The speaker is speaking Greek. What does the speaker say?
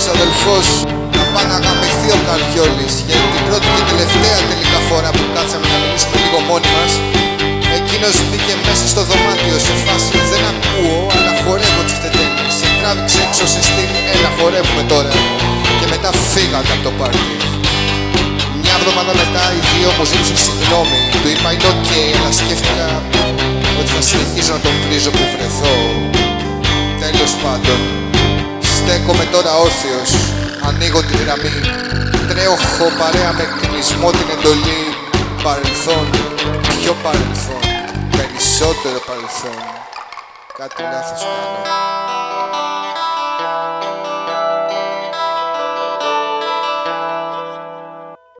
ξαδελφός να πάει να γαμηθεί ο καριόλης γιατί την πρώτη και τελευταία τελικά φορά που κάτσαμε να μιλήσουμε λίγο μόνοι μας εκείνος μπήκε μέσα στο δωμάτιο σε φάση δεν ακούω αλλά χορεύω τις τετέλες σε τράβηξε έξω σε στυλ έλα χορεύουμε τώρα και μετά φύγατε από το πάρτι. Μια εβδομάδα μετά οι δύο μου ζήτησαν συγγνώμη του είπα είναι οκ αλλά σκέφτηκα ότι θα συνεχίζω να τον βρίζω που βρεθώ τέλος πάντων Στέκομαι τώρα όρθιος, ανοίγω τη γραμμή. Τρέχω παρέα με κλεισμό την εντολή Παρελθόν, πιο παρελθόν, περισσότερο παρελθόν. Κάτι λάθος κάνω